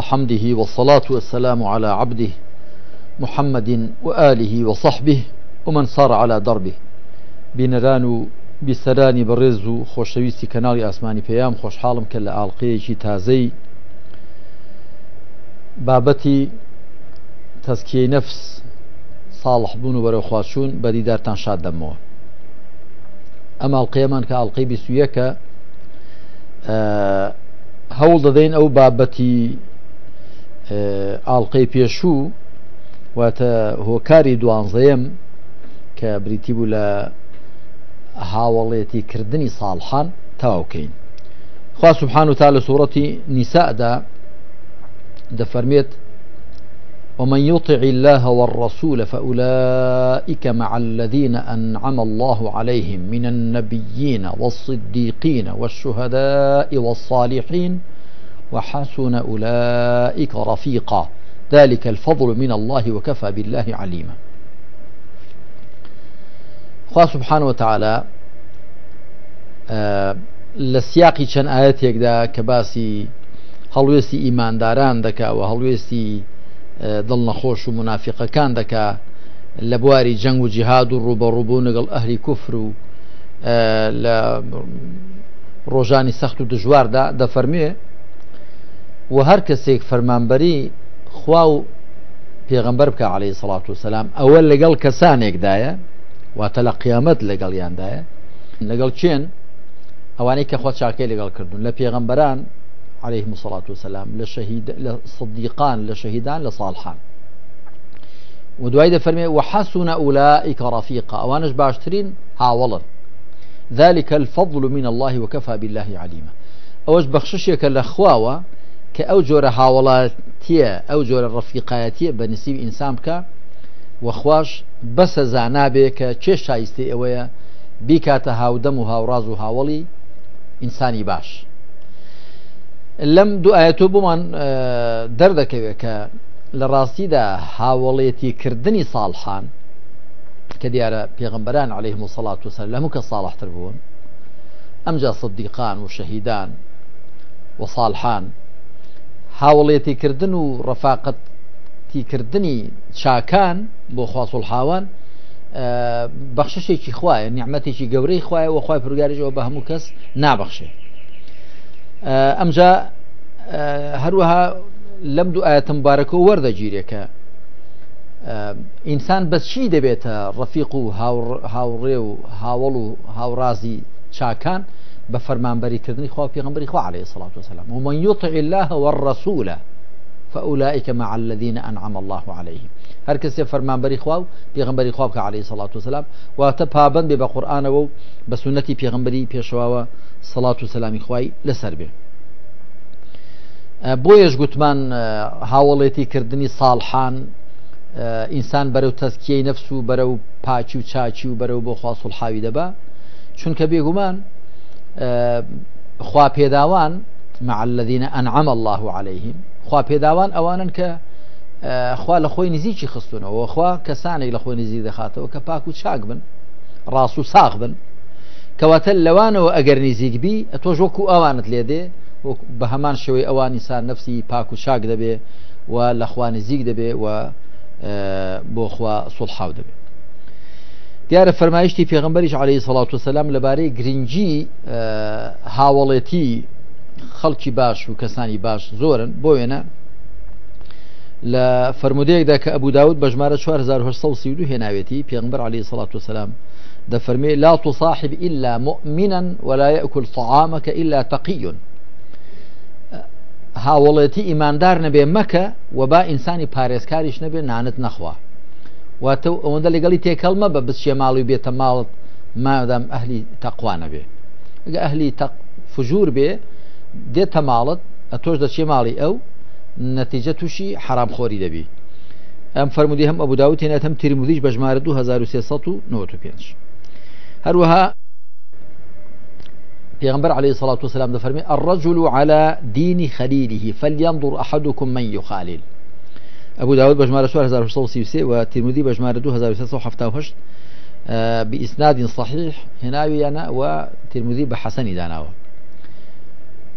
حمده والصلاة والسلام على عبده محمد وآله وصحبه ومن صار على دربه بینەران و بیسەرانی خوشويسي كنالي أسماني فيام ئاسمانی پێیام خۆشحاڵم کە لە ئاڵلقەیەکی تازەی بابەتی تەسکیی نەفس ساڵحبوون و وەرەخواچوون بەدیدارتان شاد دەمەوە ئەم ئاڵلقەیەمان کە ئاڵلقەی بیسویەکە دين أو بابتي آه، ئاڵلقەی پێشوو واتە هۆکاری دوانزەیەم کە بریتی بوو لە هاوڵێتی کردنی صالحان تاوکەین خوا سبحانه و تا نساء دا نیسادا ومن يطع الله والرسول فأولئك مع الذين أنعم الله عليهم من النبيين والصديقين والشهداء والصالحين وحسن أولئك رفيقا ذلك الفضل من الله وكفى بالله عليما خواه سبحانه وتعالى آه، لسياقي سیاقی چەند ئاەتێکدا كباسي هلويسي إيمان داران دكا و هەڵوێستی آه، دڵ نەخۆش و دكا دەکا لە بواری جەنگ و جیهاد و ڕوبەڕووبوو لەگەڵ ئەهری کوفر و آه، لە ڕۆژانی سەخت و هەر کەسێک فەرمانبەری خوا و پیغمبر بکه علیه صلاة و سلام ئەوە لەگەڵ و تلا قیامت لگل یان لەگەڵ لگل چین اوانی که خود شاکی لگل کردون لپیغمبران علیه صلاة و سلام لصدیقان لشهیدان لصالحان و دوائی ده فرمی و دوای دەفەرمێ رفیقا اوانش باشترین هاوڵن ذلك الفضل من الله وكفى بالله عليما اوش بخششی که لخواوا کە ئەو جۆرە هاوڵاتیە ئەو جۆرە ڕفیقایەتیە بە نسیب ئینسان بکە وەخواش بەسە زانابێ کە چێ شایستی ئەوەیە بیکاتە هاودەم و هاوڕاز و هاوڵی ئینسانی باش لەم دوایەت و بمان دەردەکەوێت کە لە ڕاستیدا هاوڵێتی کردنی ساڵحان کە دیارە پێغمبەران عليهەیهم وسەڵات وسەر لەمو کە ساڵحتر بوون ئەمجا صدیقان و شەهیدان و ساڵحان هاوڵێتیکردن و ڕەفاقەتیکردنی چاکان بۆ خواسڵ هاوان بەخششێکی خوایە نیعممەتێکی گەورەی خوایەوە خخوای پرگارێکەوە بە هەموو کەس نابەخشێ ئەمجا هەروەها لەم دو ئاەتە مبارەکە وەردەگیرێکە ئینسان بە چی دەبێتە ڕەفیق و هاوڕێ و هاوڵ و هاوڕازی چاکان بە فەرمانبەریکردنی خوا پێغمبری خوا عليه الصلاة والسلام ومن يطع الله والرسول فأولئك مع الذين أنعم الله عليهم هر کەسێ فەرمانبەری خوا و پێغمبەری خواب کە عليه سلاات وسلام واتە پابندێ بە قورآانەوە و بە سنەتی پێغمبەری پێشواوە سلاات و سلامی خوای لەسەر بێ بۆیەش گوتمان هاوڵێتی کردنی ساڵحان ئینسان بەرەو تەسکیی نەفس و بەرەو پاچی و چاچی و بەرەو بۆ خواسڵحاوی دەبا چونکە بێگومان خوا پێداوان مع الذيە ئەنعام الله عليهليهم خوا پێداوان ئەوانن کە خوا لە خۆی نزیکی خستونەوە خوا کەسانێک لە خۆی نزیک دەخاتەوە کە پاک و چاک بن ڕاست و ساغ بن کەواتە لەوانەوە ئەگەر نزیکبی تۆش وەکو ئەوانت لێ دێ بە هەمان شوەی ئەوانی سان نفسی پاک و چاک دەبێ و لەخوا نزیک دەبێ و بۆ خوا سڵحاو دەبێ دیارە فەرمایشتی پێغمبەریش عليهەی سەڵات وسلام لەبارەی گرنگجی هاوڵێتی خەڵکی باش و کەسانی باش زۆرن بۆ وێنە لە فرمودەیەکدا کە ئەبوداود بە ژمارە 1970 هێناوێتی پێغمبەر عليهەی سەڵات وسلام دەفەرمێ لا تصاحب إلا مؤمنا ولا يأكل طعامك إلا تقي هاوڵێتی ئیماندار نەبێ مەکە و با ئینسانی پارێزکاریش نەبێ نانت نەخوا واتە ئەوەندە لەگەڵی تێکەڵمە بە بچێ ماڵی بێتە أهلي مادام ئەهلی تەقوانە بێ ئەگە ئەهلی فژور بێ دێتە ماڵت ئە تۆش دەچێ ماڵی به أم تووشی ابو دەبی ئەم فرەرمودی ترموديش بجمار دو هزار تریمودیش بە نوتو بيانش هروها پیغمبر عليه الصلاة والسلام فرمي الرجل على دين خليله فلينظر أحدكم من يخالل ئەبوو داود بەژمارە 1970 و تیرمودی بەژمارە 1970 بإسناد صحيح هناوي أنا وترمذي بحسني داناوا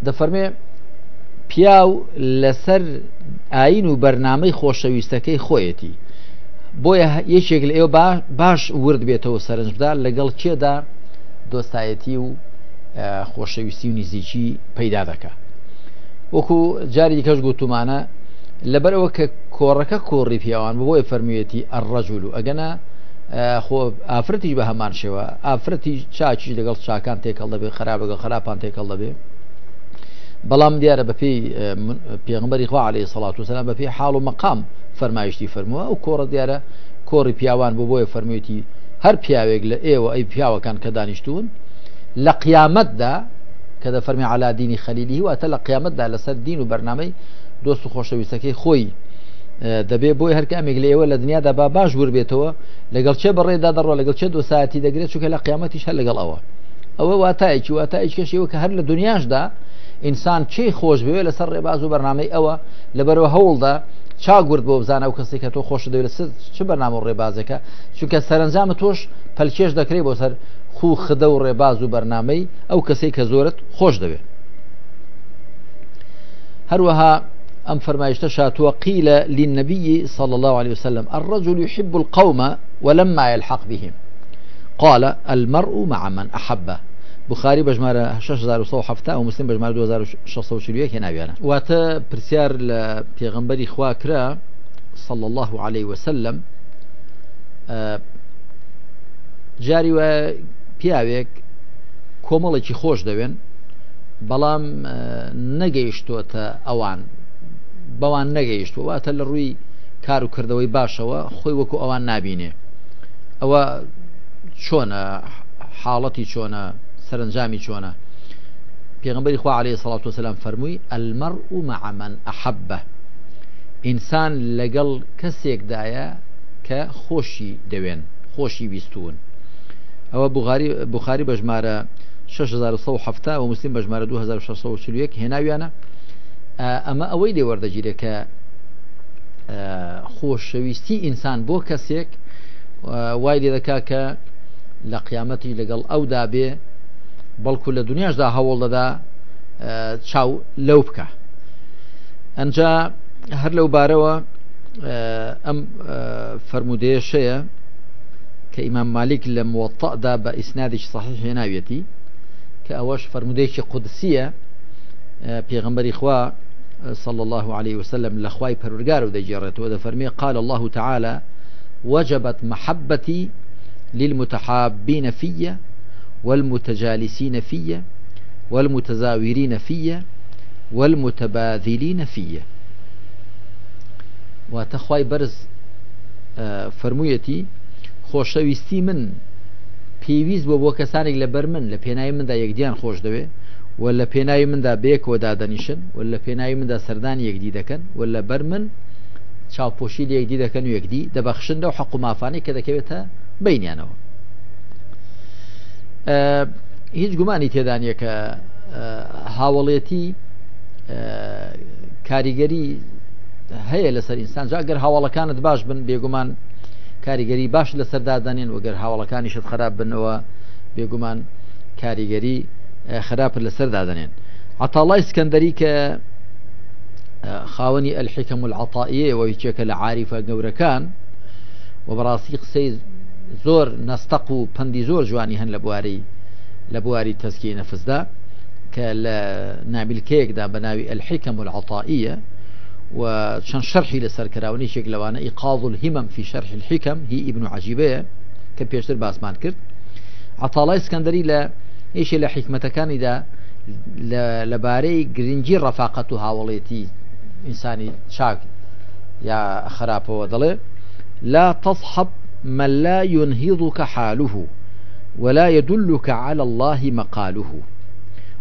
دفرمي پیاو لەسەر ئاین و بەرنمەی خۆشەویستەکەی خۆیەتی بۆیە یەکێک لە ئێوە باش ورد بێتەوە سەرنجدا لەگەڵ کێدا دۆستایەتی و خۆشەویستی و نزیکی پەیدا دەکە وەکو جاری دیکەش گوتومانە لەبەر ئەوە کە کۆڕەکە کۆڕی پیاوان بۆیە فەرمیێتی ئەڕەژول و ئەگەنا خۆ ئافرەتی بە هەمان شێوە ئافرەتی چاچی لەگەڵ چاکان تێکەڵ دەبێ خراپەگە خراپان تێکەڵ دەبێ بەڵام دیارە بەپی پێغمبەری خوا عليه سڵات و سلام بەپی حاڵ و مەقام فەرمایشتی فەرمووە ئەو کۆڕە دیارە کۆڕی پیاوان بۆ بۆیە فەرمیێتی هەر پیاوێک لە ئێوە ئەی پیاوەکان کە دانیشتون لە قیامەتدا کە دە فەرمی علادینی خەلیلی واتە لە قیامەتدا لەسەر دین و بەرنامەی دۆست و خۆشەویستەکەی خۆی دەبێ بۆی هەرکامێک لێەوە لە دنیادا با باش ور بێتەوە لەگەڵ چێ بەڕێدا دەڕۆ لەگەڵ چێ دو ساعتی دەگرێت چکە لە قیامەتیش هەر لەگەڵ ئەوە ئەوە واتایکی واتایش کەشیەوە کە هەر لە دنیاشدا ئینسان چی خۆش بوێ لەسەر ڕێباز و بەرنمەی ئەوە لەبەرەوە هەوڵدا چاگورد بۆ بزانە و کەسی کە تۆ خۆش دەوێت لە چ بەنامە و ڕێبازەکە چونکە سەرنجامە تۆش پەلکێش دەکرێت بۆ سەر خو خدە و ڕێباز و بەرنمەی ئەو کەسەی کە زۆرت خۆش دەوێت هەروەها أم فرمايشتا شاتوا قيل للنبي صلى الله عليه وسلم الرجل يحب القوم ولما يلحق بهم قال المرء مع من أحبه بخاری بەژمارە 1670 و مسلم بەژمار 2640 هێناویانە واتە پرسیار لە پێغمبەری خوا کرا صلى الله عليه وسلم جاری وە پیاوێک کۆمەڵێکی خۆش دەوێن بەڵام نەگەیشتوتە ئەوان بەوان نەگەیشت وواتە لە ڕووی کار و کردەوەی باشەوە خۆی وەکو ئەوان نبینێ ئەوە چۆنە حاڵەتی چۆنە سەرنجامی چۆنە پێغمبەری خوا عليه سلاات وسلام فەرمووی ئەلمەڕ و مەعمەن ئەحەبە ئینسان لەگەڵ کەسێکدایە کە خۆشی دەوێن خۆشی بیستون ئەوە بخاری بەژمارە 1670 و مسلیم بەژمارە 2640 هێناویانە ئەمە ئەوەی لێ وەردەگیرەکە خۆشەویستی ئینسان بۆ کەسێک وای لێ دەکا کە لە قیامەتی لەگەڵ ئەودا بێ بەڵکو لە دنیاشدا هەوڵ دەدا چاو لەو بکە ئەنجا هەر لەو بارەوە ئەم فرەرمودێشەیە کە ئیمان مالیک لە مووەتەدا بە ئیسنادیش صحیح هێناویەتی کە ئەوەش فرەرمودەیەکی قودسیە پێغمبەری خوا صلى الله عليه وسلم لخواي پرورگار پروردگار دەجێڕێت و دەفەرمێ قال الله تعالى وجبت محبتي للمتحابين فيا والمتجالسين فيا والمتزاورين فيا والمتباذلين في واتەخوای برز آه، فەرموویەتی خوشويستي من پێویست بو بۆ کەسانێک لەبەر من لە پێنای مندا یەکدیان خۆش دەوێت و لە پێناوی مندا بێکەوە دادەنیشن و لە پێناوی مندا سەردان یەکدی دەکەن و لە بەر من چاوپۆشی یەکدی دەکەن و یەکدی دەبەخشندە و حەقومافانی کە دەکەوێتە بینیانەوە هیچ گومانی تێدانە کە هاوڵێتی کاریگەری هەیە لەسەر ئینسان جاگەر هاوڵەکانت باش بن بێگومان کاریگەری باش لەسەردادانێن وەگەر هاوڵەکانی شت خراپ بنەوە بێگومان کاریگەری خراب لسر دادنين عتاڵای سکەندەری کە خاوەنی ئەلحکەم العتاائیەوە یچێکە لە عاریفە گەورەکان و بەڕاستی قسەی زۆر نەستەق و پندی زۆر لبواري هەن لە بواری لە بواری تەسکی نەفسدا کە لە نابلکەیەکدا بە ناوی ئەلحکەم العتاائیە و چەند شەرحی لەسەر کراونیشێک في شرح الحكم هي ابن عجيبية کە باسمان كرت عتاڵای اسكندري لە ئیشی لە اذا لەبارەی گرنگی ڕەفاقەت و هاوڵێتی ئینسانی چاک یا خراپەوە دەڵێ لا تصحب من لا ينهضك حاله ولا يدلك على الله مقاله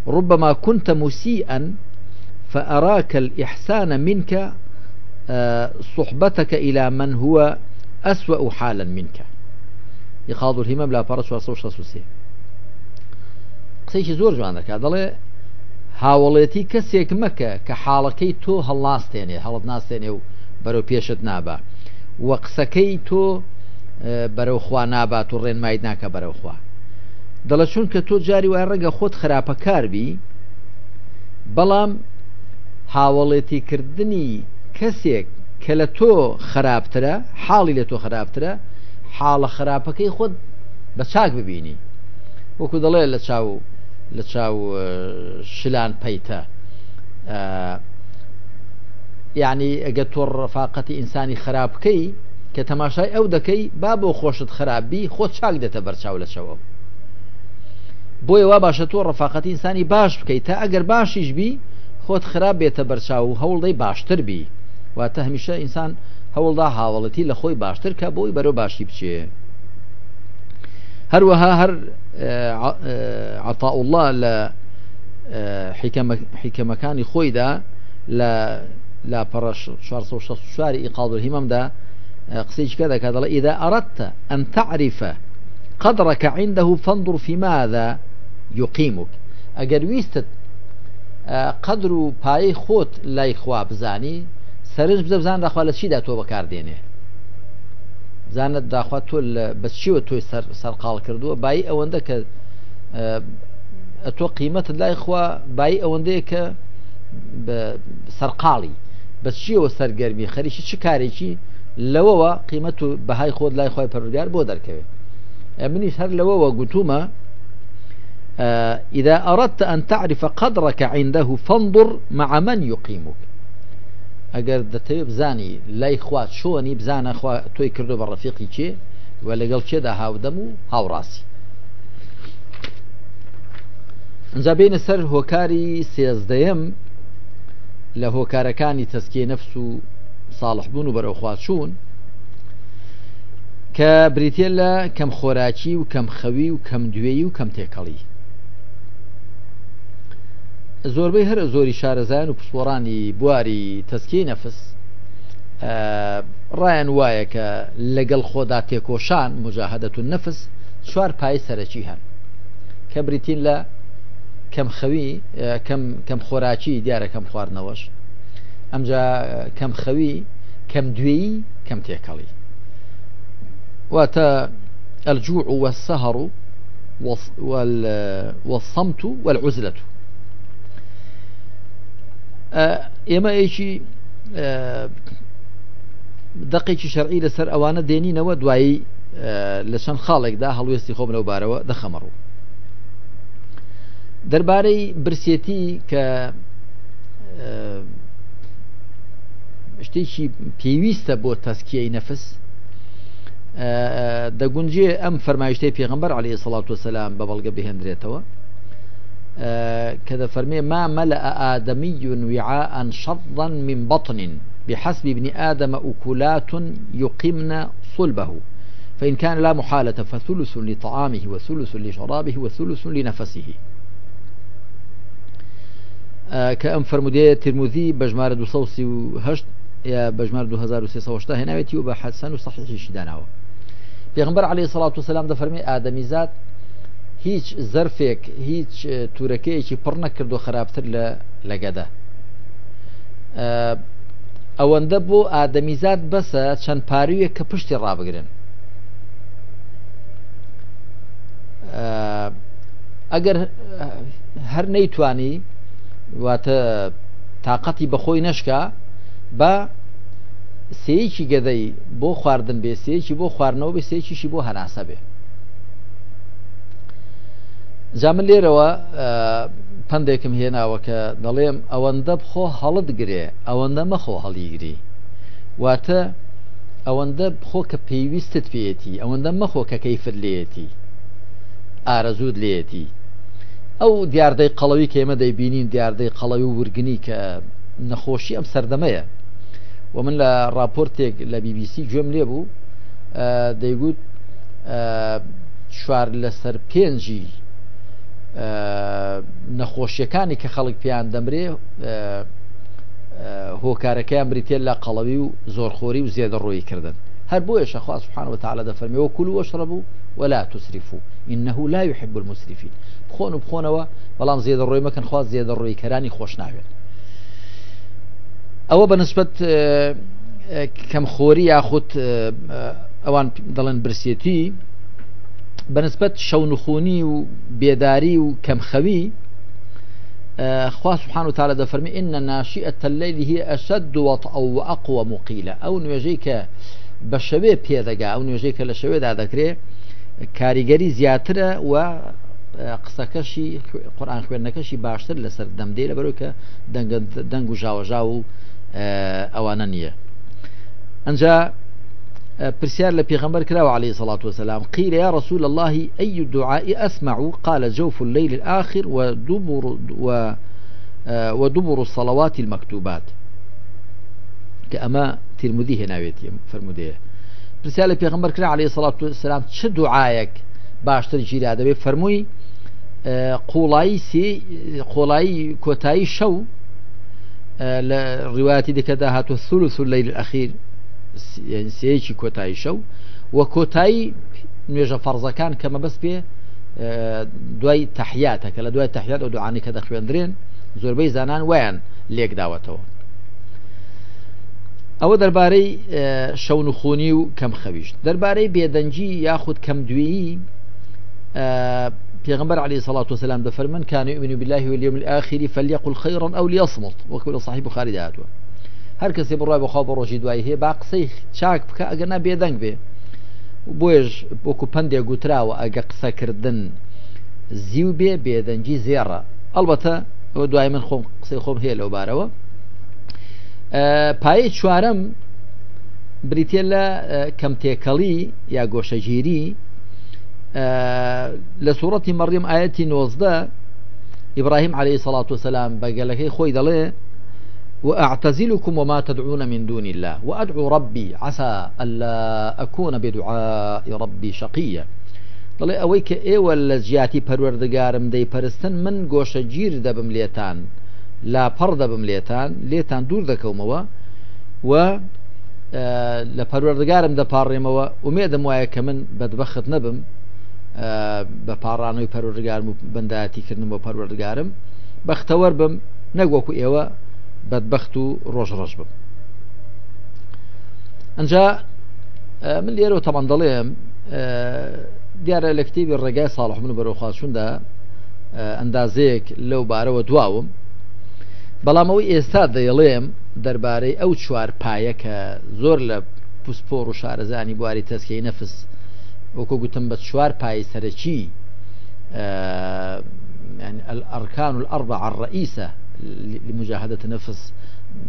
ربما كنت مسيئا فأراك الإحسان منك آه، صحبتك إلى من هو أسوأ حالا منك يخاض الهمم لا فرش وصوش رسوسيه قسەیکی زۆر جوان دەکات دەڵێ هاوڵێتی کەسێک مەکە کە حاڵەکەی تۆ هەڵاستێنێ هەڵت ناستێنێ و بەرەو پێشت نابە وە قسەکەی تۆ بەرەوخوا نابات و ڕێنمای ناکە بەرەوخوا دەڵە چون کە تۆ جاری وای ڕەگە خۆت خراپەکاربی بەڵام هاوڵێتیکردنی کەسێک کە لە تۆ خراپترە حاڵی لە تۆ خراپترە حاڵە خراپەکەی خۆت بە چاک ببینی وەکو دەڵێ لە چاو لە چاو شلان پەیتە یعنی ئەگە تۆ ڕفاقەتی ئینسانی خراپکەی کە تەماشای ئەو دەکەی با بۆ خۆشت خراپبی خۆت چاک دێتە بەرچاو لە چەوە بۆیە وا باشە تۆ ڕفاقەتی ئینسانی باش بکەیت تا ئەگەر باشیش بی خۆت خراپ بێتە بەرچاو و هەوڵدەی باشتر بی واتە هەمیشە ئینسان هەوڵدا هاوڵەتی لە خۆی باشتر کە بۆی بەرەو باشی بچێ هەروەها هەر آه، آه، عطاء الله لا آه، حكم حكم مكان خويدا لا لا برش شهر صوص شهر إقاض الهمم دا قصيش كذا كذا إذا أردت أن تعرف قدرك عنده فانظر في ماذا يقيمك أجرويست قدر باي خود لا إخواب زاني سرنج بذب زان رخوال الشيء ده توبة كاردينه زانت داخوا تۆ بە چیوە تۆی سەرقال کردووە بای ئەوەندە کە تۆ قیمەت لای خوا بای ئەوەندەیە کە سەرقاڵی بە چیەوە سەرگەرمی خەریکی چ کارێکی لەوەوە قیمەت و بەهای خۆت لای خۆی پەرگار بۆ دەرکەوێت منیش هەر لەوەوە گوتومە إذا أردت أن تعرف قدرك عنده فانظر مع من يقيمك ئەگەر دەتەوێت بزانی لای خوا چۆنی بزانە تۆی کردو بە ڕەفیقی کێ و لەگەڵ کێدا هاودەم و هاوڕاستی ئەجا بینە سەر هۆکاری سێزدەیەم لە هۆکارەکانی تەسکیە نەفس و ساڵحبوون و بەرەوخواچوون کە بریتە لە کەم خۆراکی و کەم خەوی و کەم دوێی و کەم تێکەڵی زۆربەی هەر زۆری شارەزایان و پسوەڕانی بواری تەسکی نەفس ڕایان وایە کە لەگەڵ خۆدا تێکۆشان مجاهدەت و نەفس چوار پای سەرەکی هەن کە بریتین لە کەمخەوی کەم خۆراکی دیارە کەم خواردنەوەش ئەمجا کەمخەوی کەم دوێی کەم تێکەڵی واتە الجوع والسهر والصمت والعزلة ئێمە ئەیکی دقێکی شەرعی لەسەر ئەوانە دێنینەوە دوایی لە چەند خاڵێکدا هەڵوێستی خۆم لەو بارەوە دەخەمەڕوو دەربارەی برسێتی کە شتێکی پێویستە بۆ تەسکیی نەفس دەگونجێ ئەم فەرمایشتەی پێغمبەر عليه سڵات وسلام بە بەڵگە بهێندرێتەوە كذا فرمي ما ملأ آدمي وعاء شظا من بطن بحسب ابن آدم أكلات يقمن صلبه فإن كان لا محالة فثلث لطعامه وثلث لشرابه وثلث لنفسه آه، كأن فرمودية ترمذي بجمار دو صوصي هشت يا بجمار دو هزار وسيسا وشتا هناويتي حسن وصحيحي شداناوه پیغمبر عليه الصلاة والسلام دا فرمی آدمي ذات هیچ زەرفێک هیچ تورەکەیەکی پڕ نەکرد و خراپتر لە لەگەدا ئەوەندە بۆ ئادەمیزاد بەسە چەند پارویە کە پشتی ڕابگرن ئەگەر هەر نەیتوانی واتە تااقەتی بەخۆی نەشکا بە سەیەکی گەدەی بۆ خواردن بێ سەیەکی بۆ خواردنەوە بێ سەیەکیشی بۆ هەناسە بێ جامن لێرەوە پندێکم هێناوە کە دەڵێم ئەوەندە بخۆ هەڵت گرێ ئەوەندە مەخۆ هەڵیگری واتە ئەوەندە بخۆ کە پێویستت پێێتی ئەوەندە مەخۆ کە کەیفر لێتی ئارەزود لێتی ئەو دیاردەی قەڵەوی کێمە دەیبینین دیاردەی قەڵەوی و ورگنی کە نەخۆشی ئەم سەردەمەیە و من لە راپۆرتێک لە BBC گوێم لێ بوو دەیگوت چوار لەسەر پێنجی نەخۆشیەکانی کە خەڵک پیان دەمرێ هۆکارەکەیان بریتێن لە قەڵەوی و زۆرخۆری و زێدەڕۆی کردن هەر بۆیە شەخوا سوحانەوە تاالە دەفەرمیەوە کولو وەشڕەبوو ولا تسرف إنه لا يحب المسرفين بخون بخونەوە بەڵام زێدەڕۆی مەکەن خوا زێدەڕۆی کەرانی خۆش ناوێت ئەوە بە نسبت کەمخۆری یاخود ئەوان دەڵێن برسێتی بەنسبەت شەونخونی و بێداری و کەمخەوی خوا سبحان و تعالى دەفەرمی إن ناشئة الليل هي أشد وطئا وأقوى مقيلا أو نوێژەی کە بە شەوێ پێدەگا ئەو نوێژەی کە لە شەوێدا دەکرێت کاریگەری زیاترە و قسەکەشی قورآان خوێندنەکەشی باشتر لەسەر دەمدەی لە بەرو کە دەنگ و ژاوەژا و ئەوانە نییە ئەجا برسال لبيغمبر كلاو عليه الصلاة والسلام قيل يا رسول الله أي الدعاء أسمع قال جوف الليل الآخر ودبر, و آه، ودبر الصلوات المكتوبات كأما ترمذي هنا ويتي برسيار برسال لبيغمبر كلاو عليه الصلاة والسلام شد دعائك باشتر جيرا دبي فرموي آه، قولاي سي قولاي كوتاي شو الرواية آه، ڕیواتی دەکەدا هاتووە الليل الأخير سەیەکی کۆتایی شەو وە کۆتایی نوێژە فەرزەکان کەمە بەست پێ دوای تەحیاتە کە لە دوای تەحیات و دوعاانی کە دەخوێندرێن زۆربەی زانان ویان لێک داوەتەوە ئەوە دەربارەی شەونخونی و کەم خەویشت دەربارەی بێدەنجی یاخود کەم دوایی پیغمبر عليه الصلاة والسلام دفرمن كان يؤمن بالله واليوم الآخر فليقل خيرا أو ليصمت وكل صاحب خالد آتوه هەر کەسی بڕای بەخوا بە ڕۆژی دوایی هەیە با قسەی چاک بکە ئەگەنا بێدەنگ بێ بۆیش بۆکو پندێک گوتراوە ئەگە قسەکردن زیو بێ بێدەنگی زێڕە ئەلبەتە ئەوە دوای من خۆم قسەی خۆم هەیە لەو بارەوە پایە چوارم بریتە لە کەمتێکەڵی یا گۆشەگیری لە سوورەتی مەڕیم ئاەتی نۆزدە ئیبراهیم عليه سلاات وسلام بەگەلەکەی خۆی دەڵێ وأعتزلكم وما تدعون من دون الله وأدعو ربي عسى ألا أكون بدعاء ربي شقيا دڵێ ئەوەی کە ئێوە لە زیاتی پەروەردەگارم دەی پەرستن من گۆشە گیر دەبم لێتان لاپەڕ دەبم لێتان لێتان دوور دەکەومەوە و لە پەروەردەگارم دەپاڕێمەوە ومێدەم وایە کە من بەدبەخت نەبم بە پاڕانەوەی پەروەردەگارم و بەندایەتیکردن بۆ پەروەردەگارم بەختەوەەر بم نەگوەکو ئێوە بەدبخت و ڕۆژ ڕۆژ بم ئەجا من لێرەوە تەمەندەڵێم دیارە لە کتێبی ڕێگای ساڵح من بەرەوخواشوندا ئەندازەیەک لەو بارەوە دواوم بەڵامەوەی ئێستا دەیڵێم دەربارەی ئەو چوار پایە کە زۆر لە پوسپۆر و شارەزانی بواری تەسکی نەفس وەکو گوتم بە چوار پای سەرەکی ئەرکان و ئەربع ڕئیسە لمجاهدة نفس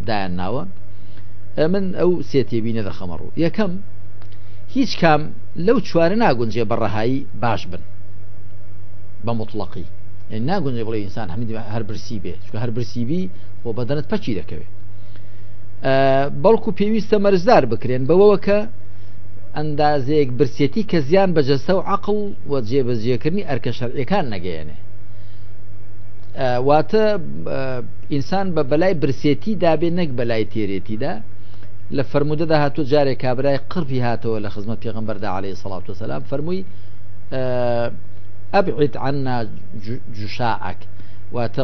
دایان ناوە من ئەو سێتێبینە دەخەمەڕوو یەکەم هیچ کام لەو چوارە ناگونجێ بەڕەهایی باش بن بە مطلقی ناگونجێ بڵێ ئینسان هەمی هەر برسی بێ چکە هەر برسیبی بۆ بەدەنت پەچی دەکەوێت بەڵکو پێویستە مەرزدار بکرێن بەوەوە کە ئەندازەیەک برسێتی کە زیان بەجەستە و عقل و جێبەجێکردنی ئەرکە شەرعەکان نەگەیەنێ واتە ئینسان بە بەلای برسێتی دابێ نەک بەلای تێرێتیدا لە فرموودەدا هاتوو جارێک کابرای قڕفی هاتەوە لە خزمەت پێغمبەردا عليه سلاات و سلام فەرمووی ئەبعیت عنا جوشاعک واتە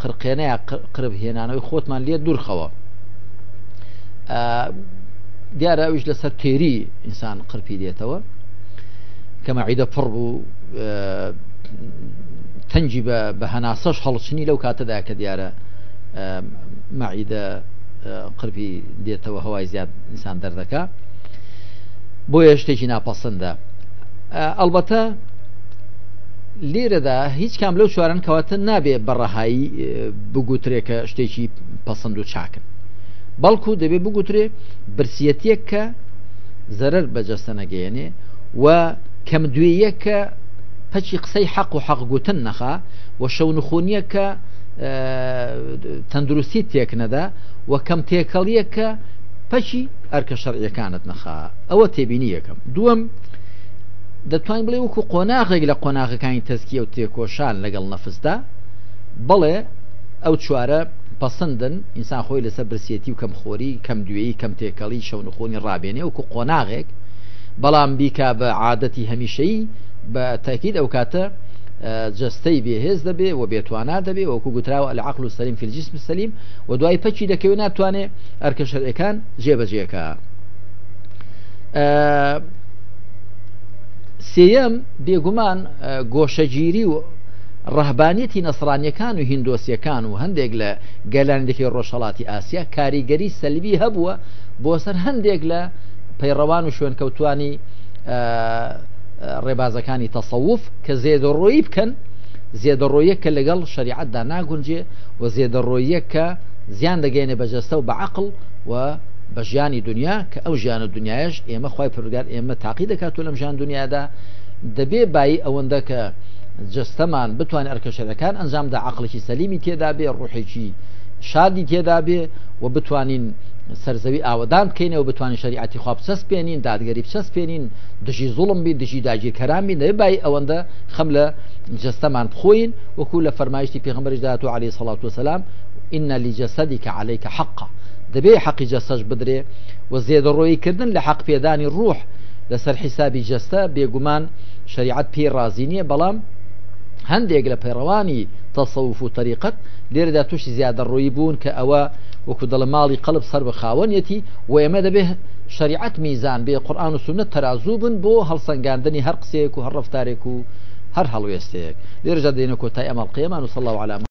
قرقێنەیە قرب هێنانەوەی خۆتمان لێ دوورخەوە دیارە ئەوش لەسەر تێری ئینسان قرپی دێتەوە کەمە عیدە پڕ بوو تەنجی بە هەناسەش هەڵچنی لەو کاتەدا کە دیارە مەعیدە قربی دێتەوە هەوای زیاد ئینسان دەردەکە بۆ یە شتێکی ناپەسەندە ئەلبەتە لێرەدا هیچ کام لەو چوارن کەواتە نابێ بەڕەهایی بگوترێکە شتێکی پەسەند و چاکن بەڵکو دەبێ بگوترێ برسیەتەک کە زەرەر بەجەستە نەگەیەنێ و کەم دوێیەکە پەچی قسەی حەق و حەقگوتن نەخا و شەونخونیە کە تەندروستی تێک نەدا و کەم تێکەڵیە کە پەچی ئەرکە شەڕیەکانت نەخا ئەوە تێبینی یەکەم دووەم دەتوانین بڵێ وەکو قۆناغێک لە قۆناغەکانی تەسکیە و تێکۆشان لەگەڵ نەفسدا بڵێ ئەو چوارە پسندن ئینسان خۆی لەسەر برسێتی و کەمخۆری کەم دوێی کەم تێکەڵی شەونخۆنی ڕابێنێ وکو قۆناغێک بەڵام بیکا بە عادەتی هەمیشەی بە تاکیید ئەو کاتە جستەی بێهێز دەبێ و بێتوانا دەبێ وەکو گوتراوە لە عقل و سەلیم فیلجسم سەلیم و دوای پەچی دەکەوێت ناتوانێ ئەرکە شەرەکان جێبەجێەکە سێەم بێگومان گۆشەگیری و ڕەهبانەتی نەسرانیەکان و هندۆسیەکان و هەندێک لە گەلانێکی ڕۆژهڵاتی ئاسیا کاریگەری سەلبی هەبووە بۆ سەر هەندێک لە پەیڕەوان و شوێنکەوتانی ڕێبازەکانی تەسەوف کە زێدەڕۆیی بکەن زێدەڕۆیە کە لەگەڵ شریعتدا ناگونجێ و زێدەڕۆیە کە زیان دەگەێنێ بەجەستە و بە عقل و بە ژیانی دنیا کە ئەو ژیان و دنیاش ئێمە خی پرگار ئێمە تاقی دەکاتۆ لەم ژیان دنیادا دەبێ بای ئەوەندە کە جستەمان بتوان ئەرکەشەکان ئەنجامدا عقلێکی سەلیمی تێدا بێ ڕوحێکی شادی تێدا بێ و بتوانین سەرزەوی ئاوادان بکەینەوە بتوانین شریعتی خواب سەس پێێنین دادگەری سەس پێێنین دژی زوڵم بین دژی داگیرکەرامی نەبای ئەوەندە خەم لە جستەمان بخۆین وەکو لە فەرمایشتی پێغمبەرشدات و عليه سلاات وسلام إن لجسدك عليك حقا دبي حقي جسج بدري وزيد الروي كردن لحق بيداني الروح لسر حسابي جستا بيقمان شريعت بي رازينية بلام هەندێک لە پەیڕەوانی تەسەوف و طریقت لێرەدا تووشی زیادە ڕووی بوون کە ئەوە وەکو دڵ ماڵی قەلب سەر بە خاوەنیەتی و ئێمە دەبێ شریعت میزان بێ قورآان و سونە تەرازوو بن بۆ هەڵسەنگاندنی هەر قسێک و هەر ڕفتارێک و هەر هەڵوێستەیەک لێرەجا دێنە کۆتای ئەمە قێمان و سەڵاو علام